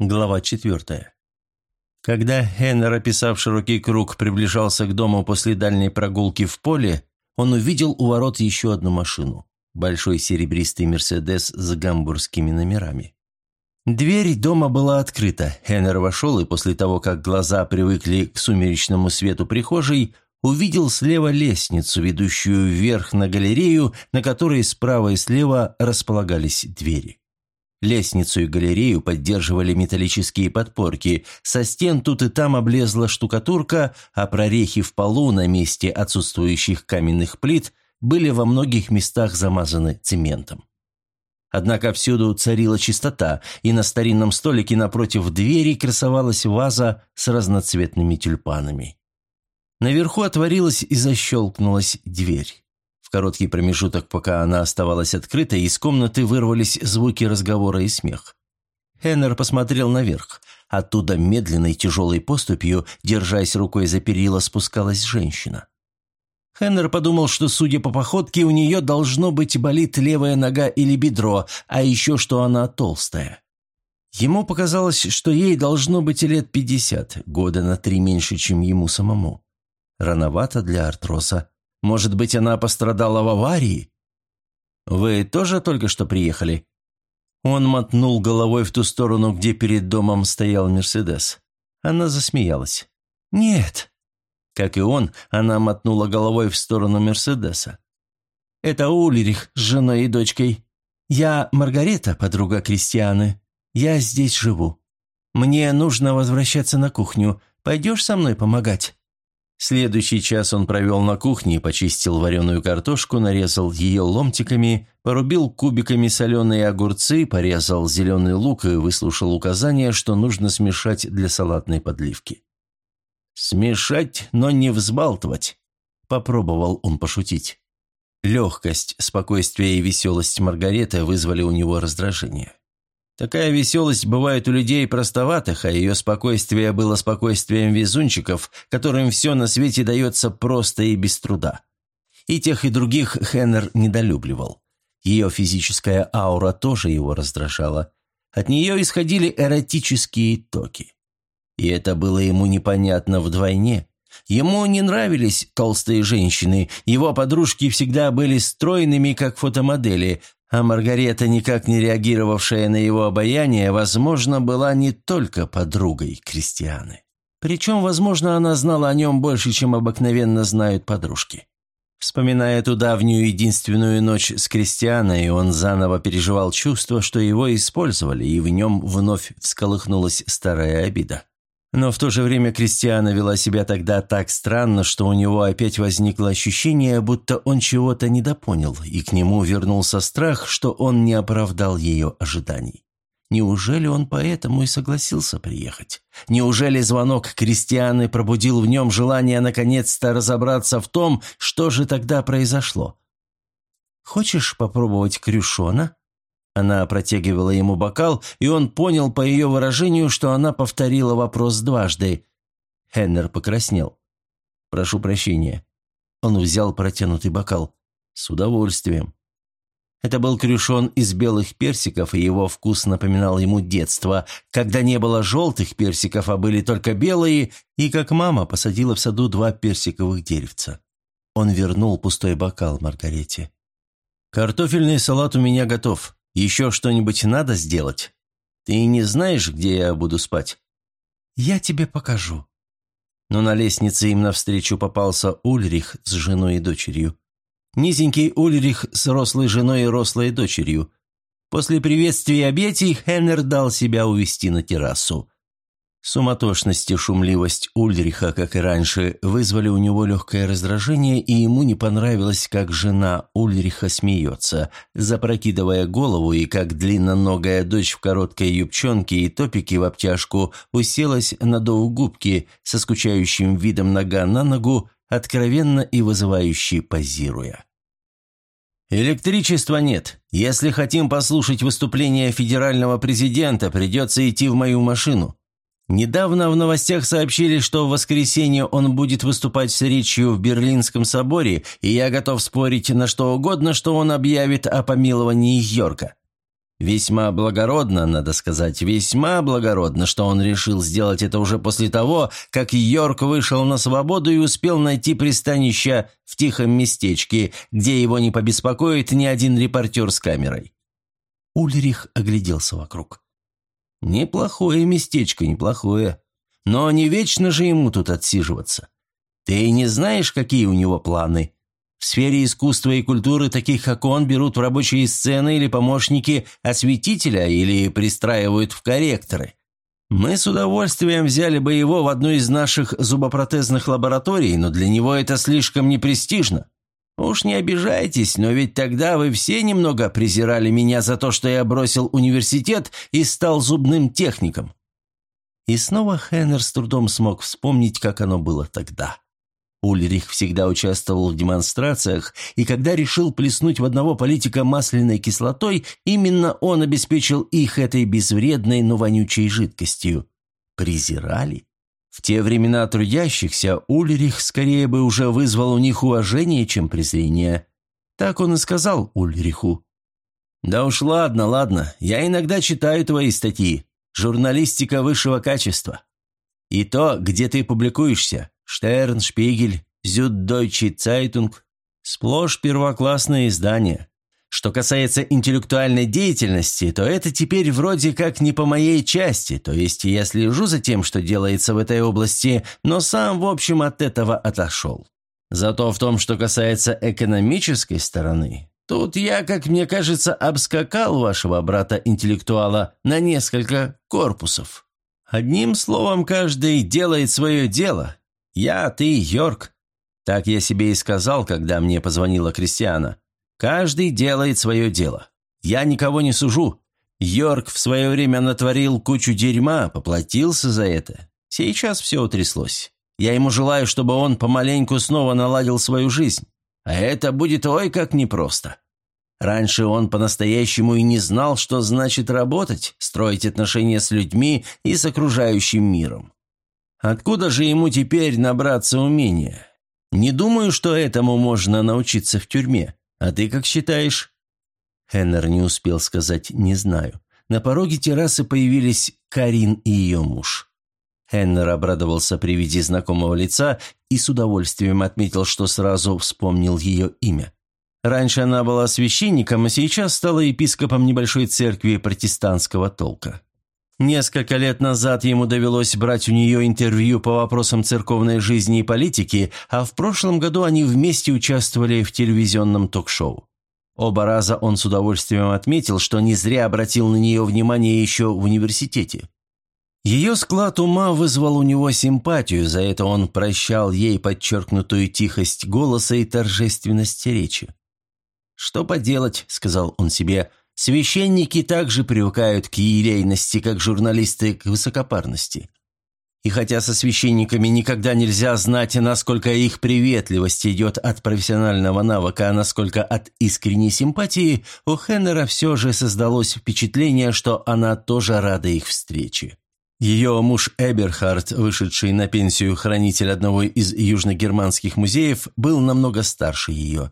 Глава четвертая. Когда Хеннер, описав широкий круг, приближался к дому после дальней прогулки в поле, он увидел у ворот еще одну машину. Большой серебристый «Мерседес» с гамбургскими номерами. Дверь дома была открыта. Хеннер вошел и после того, как глаза привыкли к сумеречному свету прихожей, увидел слева лестницу, ведущую вверх на галерею, на которой справа и слева располагались двери. Лестницу и галерею поддерживали металлические подпорки, со стен тут и там облезла штукатурка, а прорехи в полу на месте отсутствующих каменных плит были во многих местах замазаны цементом. Однако всюду царила чистота, и на старинном столике напротив двери красовалась ваза с разноцветными тюльпанами. Наверху отворилась и защелкнулась дверь. В короткий промежуток, пока она оставалась открытой, из комнаты вырвались звуки разговора и смех. Хеннер посмотрел наверх. Оттуда медленной тяжелой поступью, держась рукой за перила, спускалась женщина. Хеннер подумал, что, судя по походке, у нее должно быть болит левая нога или бедро, а еще что она толстая. Ему показалось, что ей должно быть лет пятьдесят, года на три меньше, чем ему самому. Рановато для артроса. Может быть, она пострадала в аварии? Вы тоже только что приехали? Он мотнул головой в ту сторону, где перед домом стоял Мерседес. Она засмеялась. «Нет». Как и он, она мотнула головой в сторону Мерседеса. «Это Ульрих с женой и дочкой. Я Маргарета, подруга Кристианы. Я здесь живу. Мне нужно возвращаться на кухню. Пойдешь со мной помогать?» Следующий час он провел на кухне, почистил вареную картошку, нарезал ее ломтиками, порубил кубиками соленые огурцы, порезал зеленый лук и выслушал указания, что нужно смешать для салатной подливки. «Смешать, но не взбалтывать», — попробовал он пошутить. Легкость, спокойствие и веселость Маргареты вызвали у него раздражение. Такая веселость бывает у людей простоватых, а ее спокойствие было спокойствием везунчиков, которым все на свете дается просто и без труда. И тех, и других Хеннер недолюбливал. Ее физическая аура тоже его раздражала. От нее исходили эротические токи. И это было ему непонятно вдвойне. Ему не нравились толстые женщины, его подружки всегда были стройными, как фотомодели, а Маргарета, никак не реагировавшая на его обаяние, возможно, была не только подругой Кристианы. Причем, возможно, она знала о нем больше, чем обыкновенно знают подружки. Вспоминая ту давнюю единственную ночь с Кристианой, он заново переживал чувство, что его использовали, и в нем вновь всколыхнулась старая обида. Но в то же время Кристиана вела себя тогда так странно, что у него опять возникло ощущение, будто он чего-то недопонял, и к нему вернулся страх, что он не оправдал ее ожиданий. Неужели он поэтому и согласился приехать? Неужели звонок Кристианы пробудил в нем желание наконец-то разобраться в том, что же тогда произошло? «Хочешь попробовать крюшона?» Она протягивала ему бокал, и он понял по ее выражению, что она повторила вопрос дважды. Хеннер покраснел. «Прошу прощения». Он взял протянутый бокал. «С удовольствием». Это был крюшон из белых персиков, и его вкус напоминал ему детство, когда не было желтых персиков, а были только белые, и как мама посадила в саду два персиковых деревца. Он вернул пустой бокал Маргарете. «Картофельный салат у меня готов», еще что-нибудь надо сделать? Ты не знаешь, где я буду спать?» «Я тебе покажу». Но на лестнице им навстречу попался Ульрих с женой и дочерью. Низенький Ульрих с рослой женой и рослой дочерью. После приветствия и объятий Хеннер дал себя увести на террасу. Суматошность и шумливость Ульриха, как и раньше, вызвали у него легкое раздражение, и ему не понравилось, как жена Ульриха смеется, запрокидывая голову, и как длинноногая дочь в короткой юбчонке и топике в обтяжку уселась на губки со скучающим видом нога на ногу, откровенно и вызывающе позируя. «Электричества нет. Если хотим послушать выступление федерального президента, придется идти в мою машину. Недавно в новостях сообщили, что в воскресенье он будет выступать с речью в Берлинском соборе, и я готов спорить на что угодно, что он объявит о помиловании Йорка. Весьма благородно, надо сказать, весьма благородно, что он решил сделать это уже после того, как Йорк вышел на свободу и успел найти пристанище в тихом местечке, где его не побеспокоит ни один репортер с камерой. Ульрих огляделся вокруг. «Неплохое местечко, неплохое. Но не вечно же ему тут отсиживаться. Ты не знаешь, какие у него планы?» В сфере искусства и культуры таких, как он, берут в рабочие сцены или помощники осветителя или пристраивают в корректоры. Мы с удовольствием взяли бы его в одну из наших зубопротезных лабораторий, но для него это слишком непрестижно. Уж не обижайтесь, но ведь тогда вы все немного презирали меня за то, что я бросил университет и стал зубным техником». И снова Хеннер с трудом смог вспомнить, как оно было тогда. Ульрих всегда участвовал в демонстрациях, и когда решил плеснуть в одного политика масляной кислотой, именно он обеспечил их этой безвредной, но вонючей жидкостью. Презирали? В те времена трудящихся Ульрих скорее бы уже вызвал у них уважение, чем презрение. Так он и сказал Ульриху. «Да уж ладно, ладно, я иногда читаю твои статьи. Журналистика высшего качества. И то, где ты публикуешься. Штерн, Шпигель, Зюддойче Цайтунг – сплошь первоклассные издания. Что касается интеллектуальной деятельности, то это теперь вроде как не по моей части, то есть я слежу за тем, что делается в этой области, но сам, в общем, от этого отошел. Зато в том, что касается экономической стороны, тут я, как мне кажется, обскакал вашего брата-интеллектуала на несколько корпусов. Одним словом, каждый делает свое дело, «Я, ты, Йорк». Так я себе и сказал, когда мне позвонила Кристиана. «Каждый делает свое дело. Я никого не сужу. Йорк в свое время натворил кучу дерьма, поплатился за это. Сейчас все утряслось. Я ему желаю, чтобы он помаленьку снова наладил свою жизнь. А это будет ой как непросто. Раньше он по-настоящему и не знал, что значит работать, строить отношения с людьми и с окружающим миром. Откуда же ему теперь набраться умения? Не думаю, что этому можно научиться в тюрьме. А ты как считаешь?» Хеннер не успел сказать «не знаю». На пороге террасы появились Карин и ее муж. Хеннер обрадовался при виде знакомого лица и с удовольствием отметил, что сразу вспомнил ее имя. Раньше она была священником, а сейчас стала епископом небольшой церкви протестантского толка. Несколько лет назад ему довелось брать у нее интервью по вопросам церковной жизни и политики, а в прошлом году они вместе участвовали в телевизионном ток-шоу. Оба раза он с удовольствием отметил, что не зря обратил на нее внимание еще в университете. Ее склад ума вызвал у него симпатию, за это он прощал ей подчеркнутую тихость голоса и торжественность речи. «Что поделать», — сказал он себе, Священники также привыкают к елейности, как журналисты к высокопарности. И хотя со священниками никогда нельзя знать, насколько их приветливость идет от профессионального навыка, а насколько от искренней симпатии, у Хеннера все же создалось впечатление, что она тоже рада их встрече. Ее муж Эберхард, вышедший на пенсию хранитель одного из южногерманских музеев, был намного старше ее.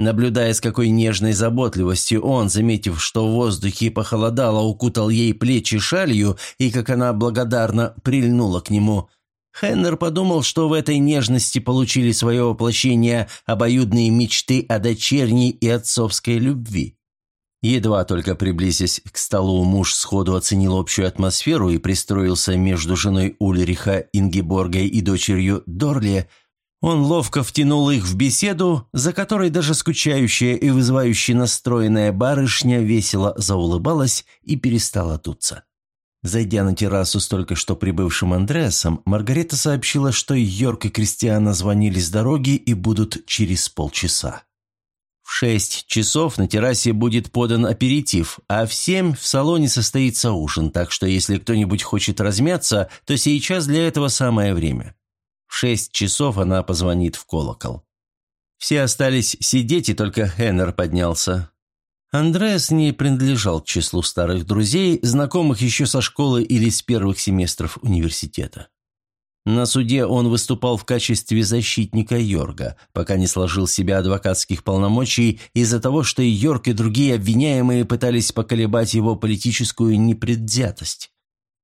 Наблюдая, с какой нежной заботливостью он, заметив, что в воздухе похолодало, укутал ей плечи шалью, и как она благодарно прильнула к нему, Хеннер подумал, что в этой нежности получили свое воплощение обоюдные мечты о дочерней и отцовской любви. Едва только приблизясь к столу, муж сходу оценил общую атмосферу и пристроился между женой Ульриха Ингеборгой и дочерью Дорли, он ловко втянул их в беседу, за которой даже скучающая и вызывающе настроенная барышня весело заулыбалась и перестала дуться. Зайдя на террасу с только что прибывшим Андреасом, Маргарета сообщила, что Йорк и Кристиана звонили с дороги и будут через полчаса. В шесть часов на террасе будет подан аперитив, а в семь в салоне состоится ужин, так что если кто-нибудь хочет размяться, то сейчас для этого самое время. В шесть часов она позвонит в колокол. Все остались сидеть, и только Хеннер поднялся. Андреас не принадлежал к числу старых друзей, знакомых еще со школы или с первых семестров университета. На суде он выступал в качестве защитника Йорга, пока не сложил себе адвокатских полномочий из-за того, что Йорг и другие обвиняемые пытались поколебать его политическую непредвзятость.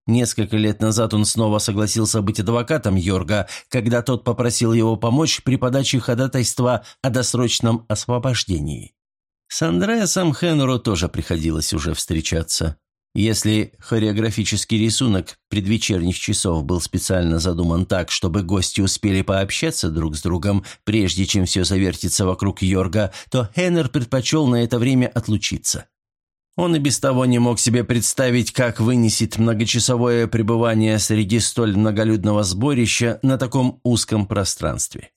Несколько лет назад он снова согласился быть адвокатом Йорга, когда тот попросил его помочь при подаче ходатайства о досрочном освобождении. С Андреасом Хенру тоже приходилось уже встречаться. Если хореографический рисунок предвечерних часов был специально задуман так, чтобы гости успели пообщаться друг с другом, прежде чем все завертится вокруг Йорга, то Хеннер предпочел на это время отлучиться. Он и без того не мог себе представить, как вынесет многочасовое пребывание среди столь многолюдного сборища на таком узком пространстве.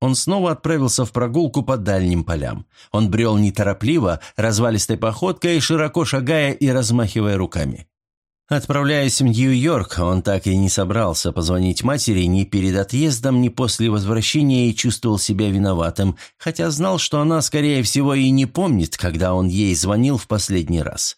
Он снова отправился в прогулку по дальним полям. Он брел неторопливо, развалистой походкой, широко шагая и размахивая руками. Отправляясь в Нью-Йорк, он так и не собрался позвонить матери ни перед отъездом, ни после возвращения и чувствовал себя виноватым, хотя знал, что она, скорее всего, и не помнит, когда он ей звонил в последний раз.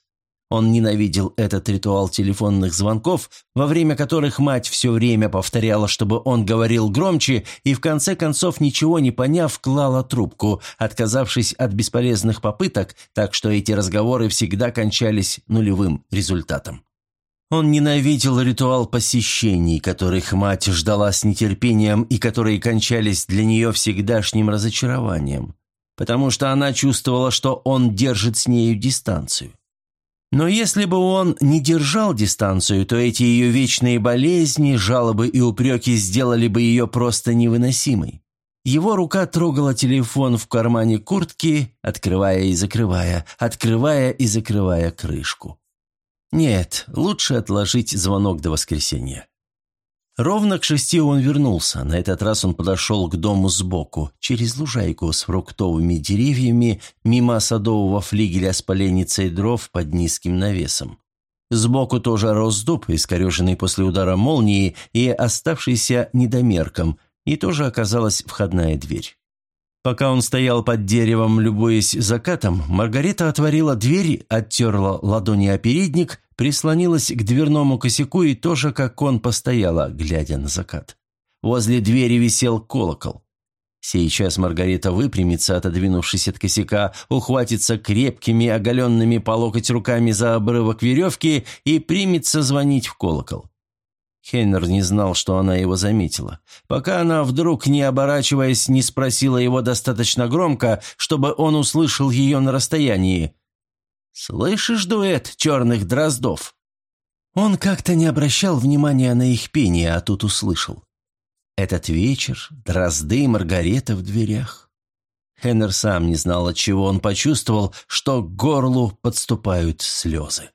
Он ненавидел этот ритуал телефонных звонков, во время которых мать все время повторяла, чтобы он говорил громче, и в конце концов, ничего не поняв, клала трубку, отказавшись от бесполезных попыток, так что эти разговоры всегда кончались нулевым результатом. Он ненавидел ритуал посещений, которых мать ждала с нетерпением и которые кончались для нее всегдашним разочарованием, потому что она чувствовала, что он держит с нею дистанцию. Но если бы он не держал дистанцию, то эти ее вечные болезни, жалобы и упреки сделали бы ее просто невыносимой. Его рука трогала телефон в кармане куртки, открывая и закрывая, открывая и закрывая крышку. Нет, лучше отложить звонок до воскресенья. Ровно к шести он вернулся. На этот раз он подошел к дому сбоку, через лужайку с фруктовыми деревьями, мимо садового флигеля с поленницей дров под низким навесом. Сбоку тоже рос дуб, искореженный после удара молнии и оставшийся недомерком, и тоже оказалась входная дверь. Пока он стоял под деревом, любуясь закатом, Маргарита отворила дверь, оттерла ладони о передник прислонилась к дверному косяку и тоже, как он, постояла, глядя на закат. Возле двери висел колокол. Сейчас Маргарита выпрямится, отодвинувшись от косяка, ухватится крепкими, оголенными по локоть руками за обрывок веревки и примется звонить в колокол. Хейнер не знал, что она его заметила, пока она вдруг, не оборачиваясь, не спросила его достаточно громко, чтобы он услышал ее на расстоянии. «Слышишь дуэт черных дроздов?» Он как-то не обращал внимания на их пение, а тут услышал. Этот вечер, дрозды и Маргарета в дверях. Хеннер сам не знал, от чего он почувствовал, что к горлу подступают слезы.